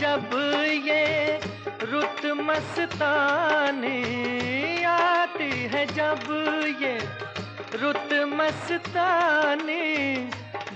जब ये रुत मस्तानी आती है, जब ये रुत मस्तानी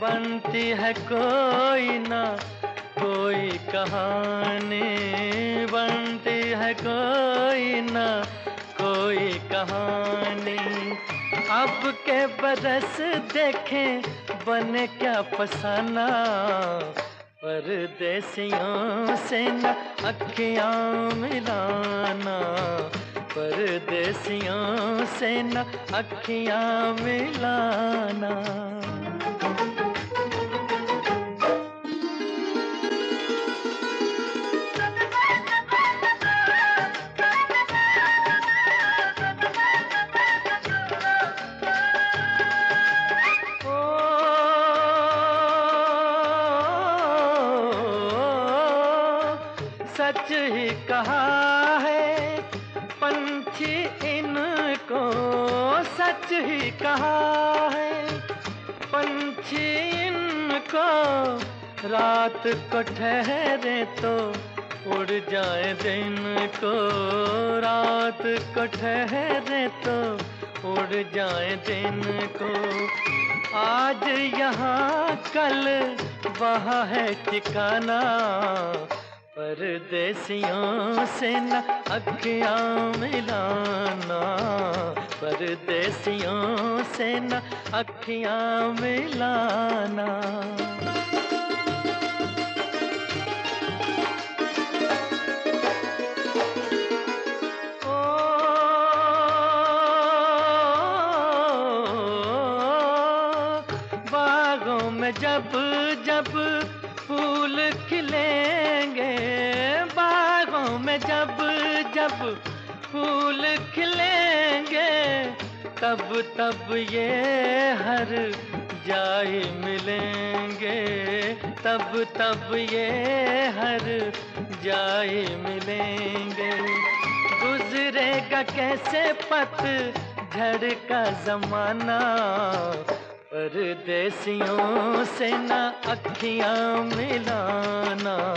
बनती है कोई ना, कोई कहानी बनती है कोई ना, कोई कहानी। अब के बरस देखें, बने क्या फसाना परदेसियों से न अखियाँ मिलाना। परदेसियों से न अखियाँ मिलाना। सच ही कहा है, पंछी इनको सच ही कहा है। पंछी इनको रात को ठहरे तो उड़ जाए दिन को। रात को ठहरे तो उड़ जाए दिन को। आज यहाँ कल वहाँ है ठिकाना परदेसियों से न अखियाँ मिलाना परदेसियों से न अखियाँ मिलाना। जब जब फूल में जब जब फूल खिलेंगे, तब तब ये हर जाए मिलेंगे। तब तब ये हर जाए मिलेंगे। गुजरेगा कैसे पत झड़ का जमाना? परदेसियों से ना अखियाँ मिलाना।